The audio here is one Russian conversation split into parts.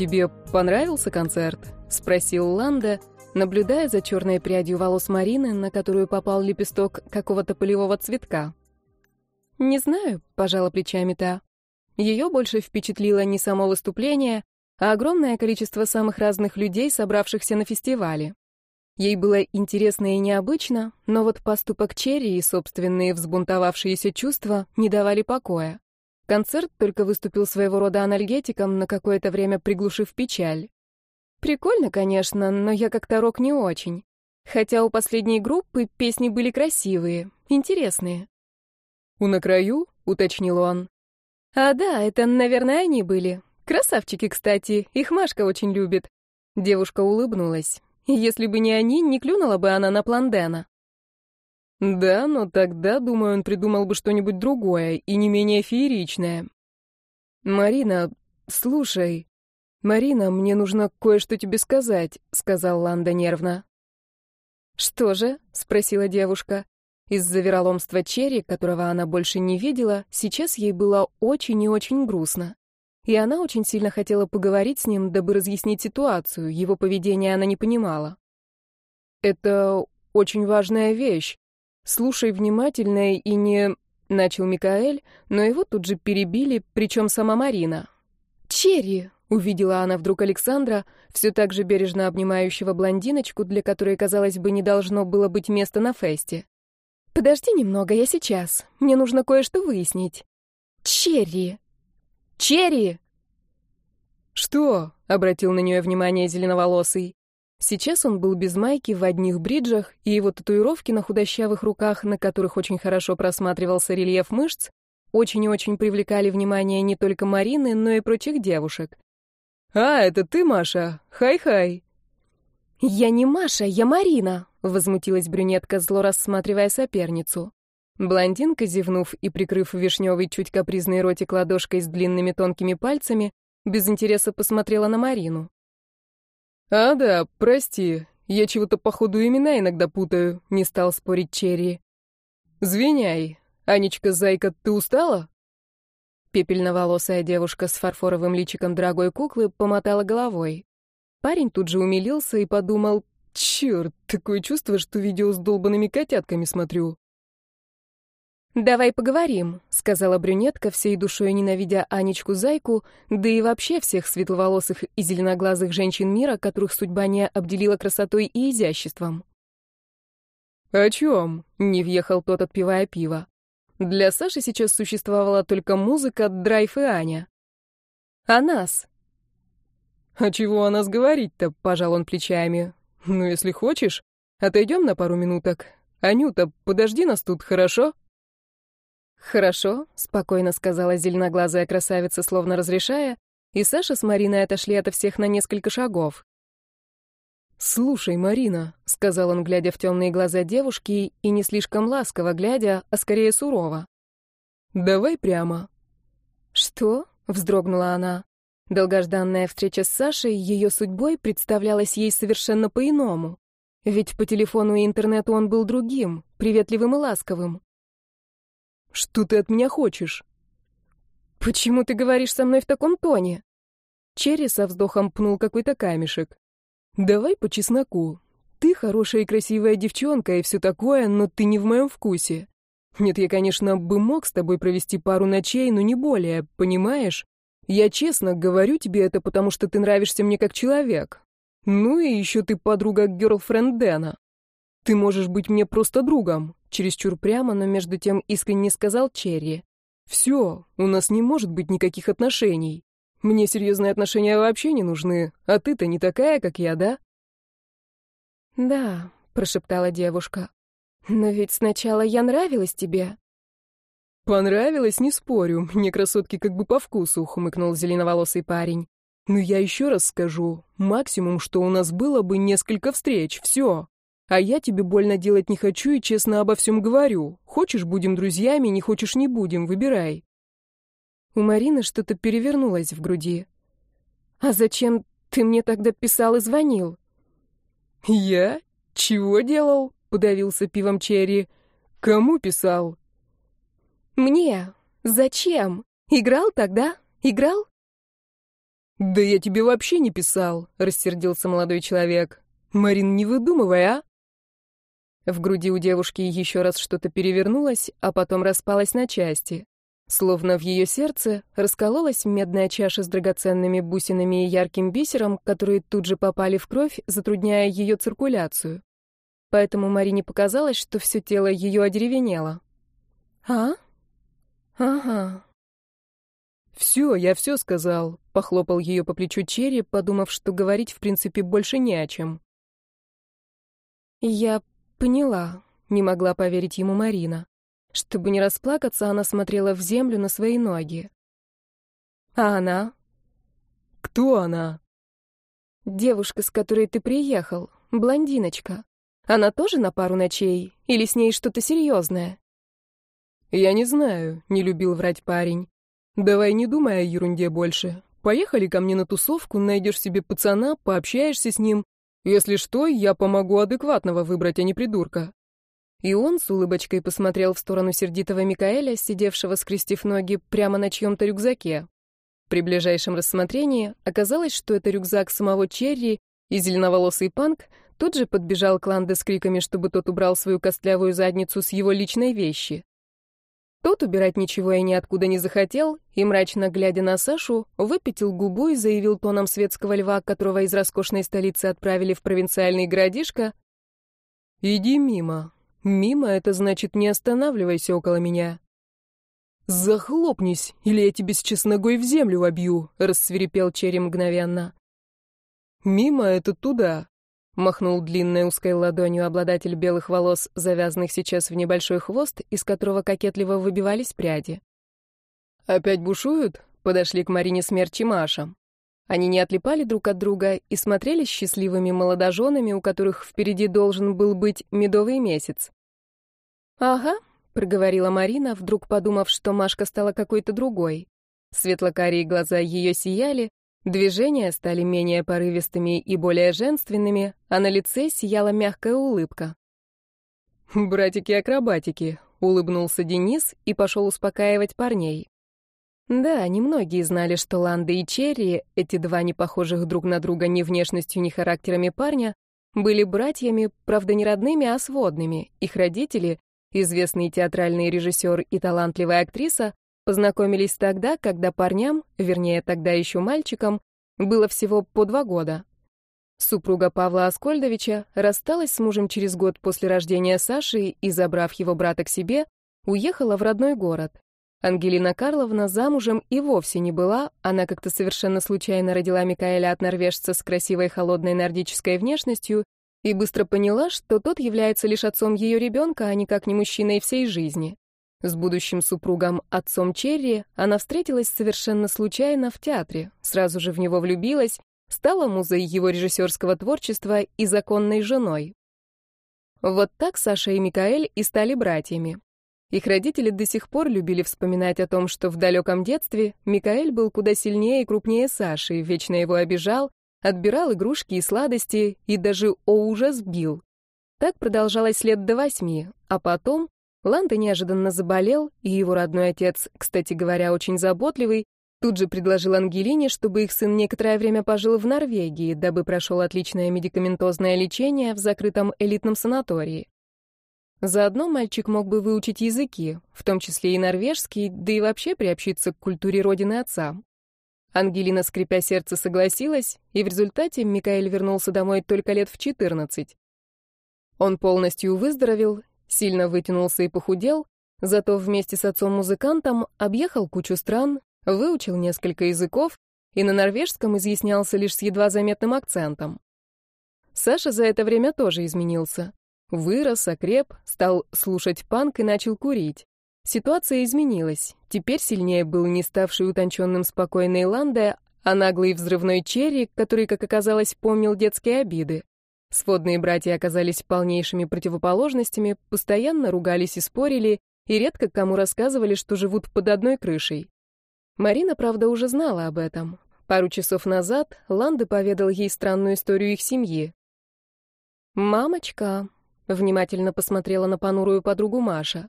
«Тебе понравился концерт?» — спросил Ланда, наблюдая за черной прядью волос Марины, на которую попал лепесток какого-то полевого цветка. «Не знаю», — пожала плечами та. Ее больше впечатлило не само выступление, а огромное количество самых разных людей, собравшихся на фестивале. Ей было интересно и необычно, но вот поступок Черри и собственные взбунтовавшиеся чувства не давали покоя. Концерт только выступил своего рода анальгетиком, на какое-то время приглушив печаль. Прикольно, конечно, но я как-то рок не очень. Хотя у последней группы песни были красивые, интересные. «У на краю?» — уточнил он. «А да, это, наверное, они были. Красавчики, кстати, их Машка очень любит». Девушка улыбнулась. Если бы не они, не клюнула бы она на план Дэна. Да, но тогда, думаю, он придумал бы что-нибудь другое и не менее фееричное. Марина, слушай. Марина, мне нужно кое-что тебе сказать, сказал Ланда нервно. Что же? спросила девушка. Из-за вероломства Черри, которого она больше не видела, сейчас ей было очень и очень грустно и она очень сильно хотела поговорить с ним, дабы разъяснить ситуацию, его поведение она не понимала. «Это очень важная вещь. Слушай внимательно и не...» — начал Микаэль, но его тут же перебили, причем сама Марина. «Черри!» — увидела она вдруг Александра, все так же бережно обнимающего блондиночку, для которой, казалось бы, не должно было быть места на фесте. «Подожди немного, я сейчас. Мне нужно кое-что выяснить». «Черри!» Черри!» «Что?» — обратил на нее внимание зеленоволосый. Сейчас он был без майки, в одних бриджах, и его татуировки на худощавых руках, на которых очень хорошо просматривался рельеф мышц, очень и очень привлекали внимание не только Марины, но и прочих девушек. «А, это ты, Маша? Хай-хай!» «Я не Маша, я Марина!» — возмутилась брюнетка, зло рассматривая соперницу. Блондинка, зевнув и прикрыв вишневый чуть капризный ротик ладошкой с длинными тонкими пальцами, без интереса посмотрела на Марину. «А да, прости, я чего-то походу имена иногда путаю», — не стал спорить Черри. «Звиняй. Анечка, зайка, ты устала?» Пепельноволосая девушка с фарфоровым личиком дорогой куклы помотала головой. Парень тут же умилился и подумал, «Черт, такое чувство, что видео с долбанными котятками смотрю». «Давай поговорим», — сказала брюнетка, всей душой ненавидя Анечку-зайку, да и вообще всех светловолосых и зеленоглазых женщин мира, которых судьба не обделила красотой и изяществом. «О чем?» — не въехал тот, отпивая пиво. Для Саши сейчас существовала только музыка, драйв и Аня. «А нас?» «А чего о нас говорить-то?» — пожал он плечами. «Ну, если хочешь, отойдем на пару минуток. Анюта, подожди нас тут, хорошо?» «Хорошо», — спокойно сказала зеленоглазая красавица, словно разрешая, и Саша с Мариной отошли ото всех на несколько шагов. «Слушай, Марина», — сказал он, глядя в темные глаза девушки, и не слишком ласково глядя, а скорее сурово. «Давай прямо». «Что?» — вздрогнула она. Долгожданная встреча с Сашей ее судьбой представлялась ей совершенно по-иному. Ведь по телефону и интернету он был другим, приветливым и ласковым. Что ты от меня хочешь? Почему ты говоришь со мной в таком тоне? Черри со вздохом пнул какой-то камешек. Давай по чесноку. Ты хорошая и красивая девчонка и все такое, но ты не в моем вкусе. Нет, я, конечно, бы мог с тобой провести пару ночей, но не более, понимаешь? Я честно говорю тебе это, потому что ты нравишься мне как человек. Ну и еще ты подруга герлфренд Дэна. Ты можешь быть мне просто другом. Чересчур прямо, но между тем искренне сказал Черри. «Все, у нас не может быть никаких отношений. Мне серьезные отношения вообще не нужны, а ты-то не такая, как я, да?» «Да», — прошептала девушка. «Но ведь сначала я нравилась тебе». «Понравилось, не спорю. Мне красотки как бы по вкусу», — хмыкнул зеленоволосый парень. «Но я еще раз скажу. Максимум, что у нас было бы несколько встреч. Все. А я тебе больно делать не хочу и честно обо всем говорю. Хочешь, будем друзьями, не хочешь, не будем, выбирай. У Марины что-то перевернулось в груди. А зачем ты мне тогда писал и звонил? Я? Чего делал? Подавился пивом Черри. Кому писал? Мне. Зачем? Играл тогда? Играл? «Да я тебе вообще не писал», — рассердился молодой человек. «Марин, не выдумывай, а?» В груди у девушки еще раз что-то перевернулось, а потом распалось на части. Словно в ее сердце раскололась медная чаша с драгоценными бусинами и ярким бисером, которые тут же попали в кровь, затрудняя ее циркуляцию. Поэтому Марине показалось, что все тело ее одеревенело. «А? Ага». «Все, я все сказал», — похлопал ее по плечу Черри, подумав, что говорить, в принципе, больше не о чем. «Я поняла», — не могла поверить ему Марина. Чтобы не расплакаться, она смотрела в землю на свои ноги. «А она?» «Кто она?» «Девушка, с которой ты приехал, блондиночка. Она тоже на пару ночей? Или с ней что-то серьезное?» «Я не знаю», — не любил врать парень. «Давай не думай о ерунде больше. Поехали ко мне на тусовку, найдешь себе пацана, пообщаешься с ним. Если что, я помогу адекватного выбрать, а не придурка». И он с улыбочкой посмотрел в сторону сердитого Микаэля, сидевшего, скрестив ноги, прямо на чьем-то рюкзаке. При ближайшем рассмотрении оказалось, что это рюкзак самого Черри, и зеленоволосый панк тут же подбежал к Ланде с криками, чтобы тот убрал свою костлявую задницу с его личной вещи. Тот убирать ничего и ниоткуда не захотел, и, мрачно глядя на Сашу, выпятил губу и заявил тоном светского льва, которого из роскошной столицы отправили в провинциальный городишко, «Иди мимо. Мимо — это значит, не останавливайся около меня». «Захлопнись, или я тебе сейчас ногой в землю вобью», — рассверепел Черри мгновенно. «Мимо — это туда. Махнул длинной узкой ладонью обладатель белых волос, завязанных сейчас в небольшой хвост, из которого кокетливо выбивались пряди. «Опять бушуют?» — подошли к Марине Смерч Маша. Они не отлипали друг от друга и смотрели счастливыми молодоженами, у которых впереди должен был быть медовый месяц. «Ага», — проговорила Марина, вдруг подумав, что Машка стала какой-то другой. Светлокарие глаза ее сияли, Движения стали менее порывистыми и более женственными, а на лице сияла мягкая улыбка. «Братики-акробатики», — улыбнулся Денис и пошел успокаивать парней. Да, немногие знали, что Ланда и Черри, эти два непохожих друг на друга ни внешностью, ни характерами парня, были братьями, правда, не родными, а сводными. Их родители, известный театральный режиссер и талантливая актриса, Познакомились тогда, когда парням, вернее, тогда еще мальчикам, было всего по два года. Супруга Павла Аскольдовича рассталась с мужем через год после рождения Саши и, забрав его брата к себе, уехала в родной город. Ангелина Карловна замужем и вовсе не была, она как-то совершенно случайно родила Микаэля от норвежца с красивой холодной нордической внешностью и быстро поняла, что тот является лишь отцом ее ребенка, а никак не мужчиной всей жизни. С будущим супругом, отцом Черри, она встретилась совершенно случайно в театре, сразу же в него влюбилась, стала музой его режиссерского творчества и законной женой. Вот так Саша и Микаэль и стали братьями. Их родители до сих пор любили вспоминать о том, что в далеком детстве Микаэль был куда сильнее и крупнее Саши, вечно его обижал, отбирал игрушки и сладости и даже, о ужас, бил. Так продолжалось лет до восьми, а потом Ланда неожиданно заболел, и его родной отец, кстати говоря, очень заботливый, тут же предложил Ангелине, чтобы их сын некоторое время пожил в Норвегии, дабы прошел отличное медикаментозное лечение в закрытом элитном санатории. Заодно мальчик мог бы выучить языки, в том числе и норвежский, да и вообще приобщиться к культуре родины отца. Ангелина, скрипя сердце, согласилась, и в результате Микаэль вернулся домой только лет в 14. Он полностью выздоровел сильно вытянулся и похудел, зато вместе с отцом-музыкантом объехал кучу стран, выучил несколько языков и на норвежском изъяснялся лишь с едва заметным акцентом. Саша за это время тоже изменился. Вырос, окреп, стал слушать панк и начал курить. Ситуация изменилась. Теперь сильнее был не ставший утонченным спокойный Ланде, а наглый взрывной Черри, который, как оказалось, помнил детские обиды. Сводные братья оказались полнейшими противоположностями, постоянно ругались и спорили, и редко кому рассказывали, что живут под одной крышей. Марина, правда, уже знала об этом. Пару часов назад Ланда поведал ей странную историю их семьи. «Мамочка», — внимательно посмотрела на понурую подругу Маша.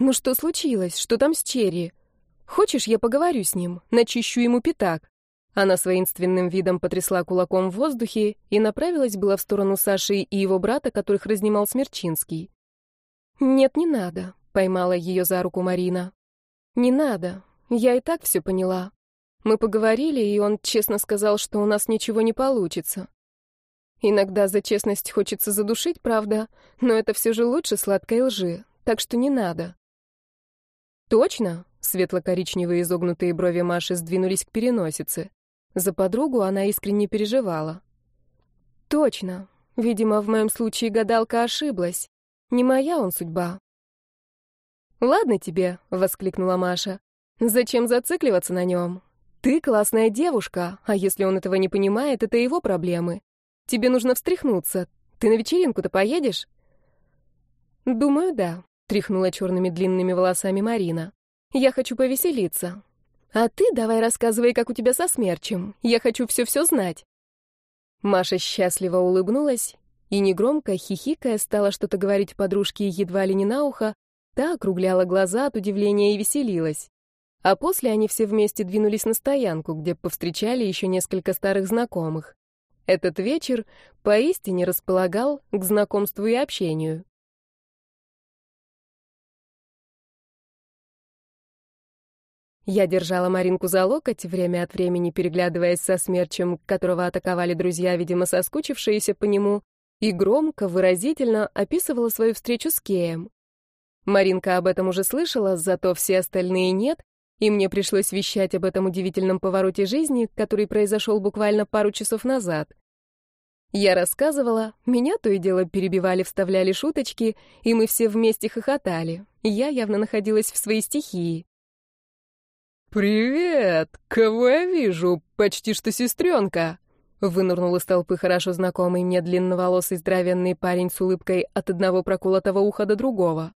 «Ну что случилось? Что там с Черри? Хочешь, я поговорю с ним, начищу ему пятак?» Она с воинственным видом потрясла кулаком в воздухе и направилась была в сторону Саши и его брата, которых разнимал Смерчинский. «Нет, не надо», — поймала ее за руку Марина. «Не надо. Я и так все поняла. Мы поговорили, и он честно сказал, что у нас ничего не получится. Иногда за честность хочется задушить, правда, но это все же лучше сладкой лжи, так что не надо». «Точно?» — светло-коричневые изогнутые брови Маши сдвинулись к переносице. За подругу она искренне переживала. «Точно. Видимо, в моем случае гадалка ошиблась. Не моя он судьба». «Ладно тебе», — воскликнула Маша. «Зачем зацикливаться на нем? Ты классная девушка, а если он этого не понимает, это его проблемы. Тебе нужно встряхнуться. Ты на вечеринку-то поедешь?» «Думаю, да», — тряхнула черными длинными волосами Марина. «Я хочу повеселиться. А ты давай рассказывай, как у тебя со смерчем. Я хочу все-все знать. Маша счастливо улыбнулась и негромко, хихикая, стала что-то говорить подружке едва ли не на ухо, та округляла глаза от удивления и веселилась. А после они все вместе двинулись на стоянку, где повстречали еще несколько старых знакомых. Этот вечер поистине располагал к знакомству и общению. Я держала Маринку за локоть, время от времени переглядываясь со смерчем, которого атаковали друзья, видимо, соскучившиеся по нему, и громко, выразительно описывала свою встречу с Кеем. Маринка об этом уже слышала, зато все остальные нет, и мне пришлось вещать об этом удивительном повороте жизни, который произошел буквально пару часов назад. Я рассказывала, меня то и дело перебивали, вставляли шуточки, и мы все вместе хохотали. Я явно находилась в своей стихии. «Привет! Кого я вижу? Почти что сестренка!» Вынырнул из толпы хорошо знакомый мне длинноволосый здоровенный парень с улыбкой от одного проколотого уха до другого.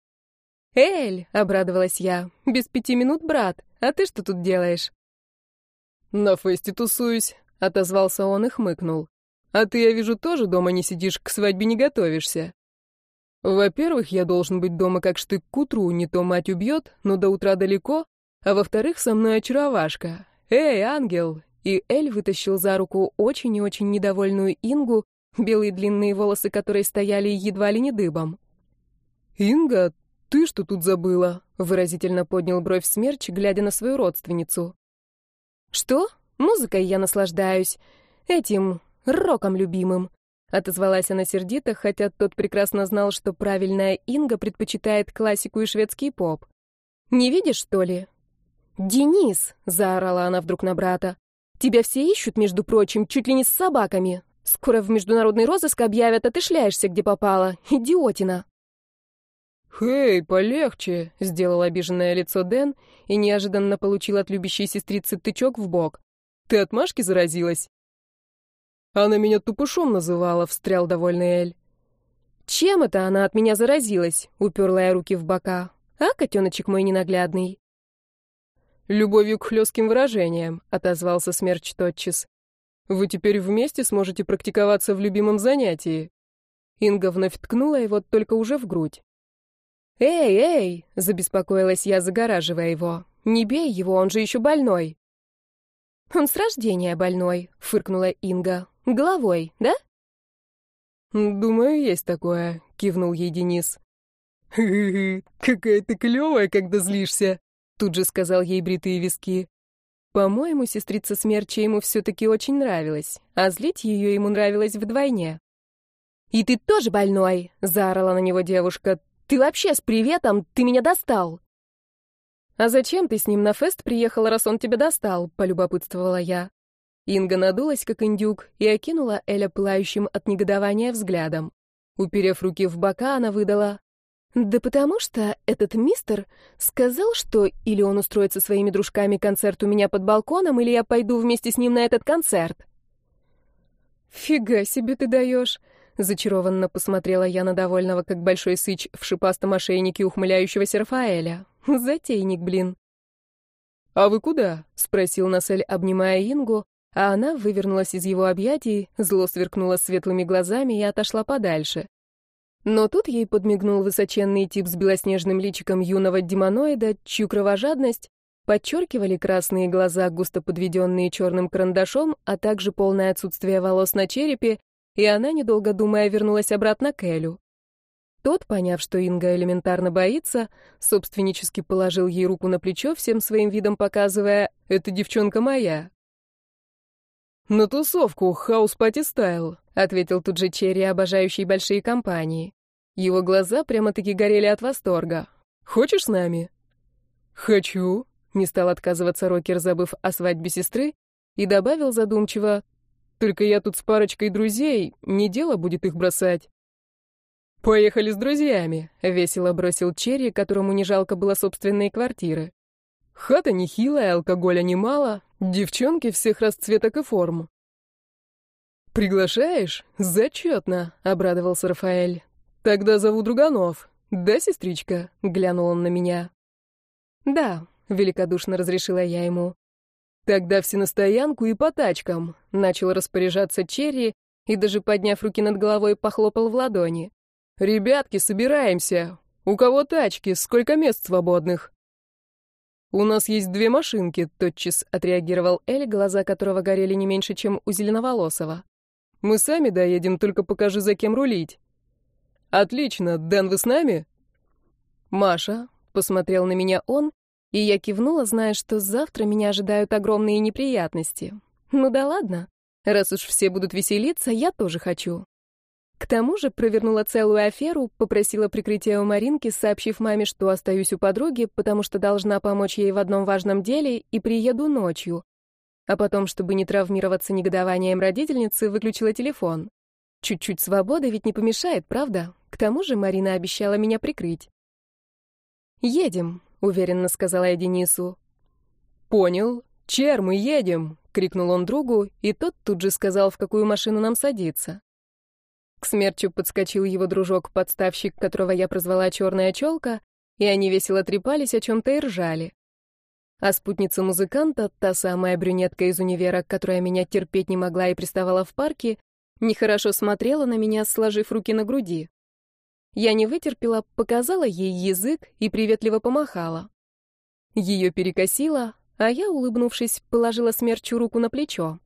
«Эль!» — обрадовалась я. «Без пяти минут, брат. А ты что тут делаешь?» «На фесте тусуюсь», — отозвался он и хмыкнул. «А ты, я вижу, тоже дома не сидишь, к свадьбе не готовишься». «Во-первых, я должен быть дома как штык к утру, не то мать убьет, но до утра далеко, а во-вторых, со мной очаровашка. Эй, ангел!» И Эль вытащил за руку очень и очень недовольную Ингу, белые длинные волосы которой стояли едва ли не дыбом. «Инга, ты что тут забыла?» — выразительно поднял бровь смерч, глядя на свою родственницу. «Что? Музыкой я наслаждаюсь. Этим роком любимым». Отозвалась она сердито, хотя тот прекрасно знал, что правильная Инга предпочитает классику и шведский поп. «Не видишь, что ли? «Денис!» — заорала она вдруг на брата. «Тебя все ищут, между прочим, чуть ли не с собаками. Скоро в международный розыск объявят, а ты шляешься, где попало. Идиотина!» «Хей, полегче!» — сделал обиженное лицо Дэн и неожиданно получил от любящей сестрицы тычок в бок. «Ты от Машки заразилась?» «Она меня тупышом называла», — встрял довольный Эль. «Чем это она от меня заразилась?» — уперла я руки в бока. «А, котеночек мой ненаглядный?» «Любовью к хлестким выражениям», — отозвался Смерч тотчас. «Вы теперь вместе сможете практиковаться в любимом занятии». Инга вновь ткнула его только уже в грудь. «Эй, эй!» — забеспокоилась я, загораживая его. «Не бей его, он же еще больной». «Он с рождения больной», — фыркнула Инга. «Головой, да?» «Думаю, есть такое», — кивнул ей Денис. «Хы-хы, какая ты клевая, когда злишься», Тут же сказал ей бритые виски. По-моему, сестрица Смерча ему все-таки очень нравилась, а злить ее ему нравилось вдвойне. «И ты тоже больной!» — заорала на него девушка. «Ты вообще с приветом? Ты меня достал!» «А зачем ты с ним на фест приехала, раз он тебя достал?» — полюбопытствовала я. Инга надулась, как индюк, и окинула Эля пылающим от негодования взглядом. Уперев руки в бока, она выдала да потому что этот мистер сказал, что или он устроит со своими дружками концерт у меня под балконом, или я пойду вместе с ним на этот концерт. «Фига себе ты даешь!» — зачарованно посмотрела я на довольного, как большой сыч в шипастом ошейнике ухмыляющегося Рафаэля. «Затейник, блин!» «А вы куда?» — спросил Насель, обнимая Ингу, а она вывернулась из его объятий, зло сверкнула светлыми глазами и отошла подальше. Но тут ей подмигнул высоченный тип с белоснежным личиком юного демоноида, чью кровожадность подчеркивали красные глаза, густо подведенные черным карандашом, а также полное отсутствие волос на черепе, и она, недолго думая, вернулась обратно к Элю. Тот, поняв, что Инга элементарно боится, собственнически положил ей руку на плечо, всем своим видом показывая «Это девчонка моя». «На тусовку, house party style», — ответил тут же Черри, обожающий большие компании. Его глаза прямо-таки горели от восторга. «Хочешь с нами?» «Хочу», — не стал отказываться Рокер, забыв о свадьбе сестры, и добавил задумчиво, «Только я тут с парочкой друзей, не дело будет их бросать». «Поехали с друзьями», — весело бросил Черри, которому не жалко было собственной квартиры. «Хата нехилая, алкоголя немало, девчонки всех расцветок и форм». «Приглашаешь? Зачетно», — обрадовался Рафаэль. «Тогда зову друганов. Да, сестричка?» — глянул он на меня. «Да», — великодушно разрешила я ему. «Тогда все на стоянку и по тачкам», — начал распоряжаться Черри и, даже подняв руки над головой, похлопал в ладони. «Ребятки, собираемся! У кого тачки? Сколько мест свободных?» «У нас есть две машинки», — тотчас отреагировал Эль, глаза которого горели не меньше, чем у Зеленоволосого. «Мы сами доедем, только покажи, за кем рулить». «Отлично. Дэн, вы с нами?» «Маша», — посмотрел на меня он, и я кивнула, зная, что завтра меня ожидают огромные неприятности. «Ну да ладно. Раз уж все будут веселиться, я тоже хочу». К тому же провернула целую аферу, попросила прикрытия у Маринки, сообщив маме, что остаюсь у подруги, потому что должна помочь ей в одном важном деле и приеду ночью. А потом, чтобы не травмироваться негодованием родительницы, выключила телефон. Чуть-чуть свободы ведь не помешает, правда? К тому же Марина обещала меня прикрыть. «Едем», — уверенно сказала я Денису. «Понял. Чер, мы едем!» — крикнул он другу, и тот тут же сказал, в какую машину нам садиться. К смерчу подскочил его дружок-подставщик, которого я прозвала «Черная челка», и они весело трепались о чем-то и ржали. А спутница музыканта, та самая брюнетка из универа, которая меня терпеть не могла и приставала в парке, нехорошо смотрела на меня, сложив руки на груди. Я не вытерпела, показала ей язык и приветливо помахала. Ее перекосило, а я, улыбнувшись, положила смерчу руку на плечо.